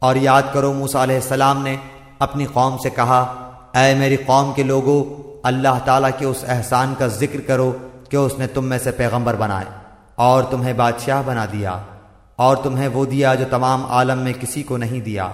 اور یاد کرو موسیٰ علیہ السلام نے اپنی قوم سے کہا، اے میری قوم کے لوگوں اللہ تعالیٰ کے اس احسان کا ذکر کرو کہ اس نے تم میں سے پیغمبر بنائے اور تمہیں بادشاہ بنا دیا اور تمہیں وہ دیا جو تمام عالم میں کسی کو نہیں دیا۔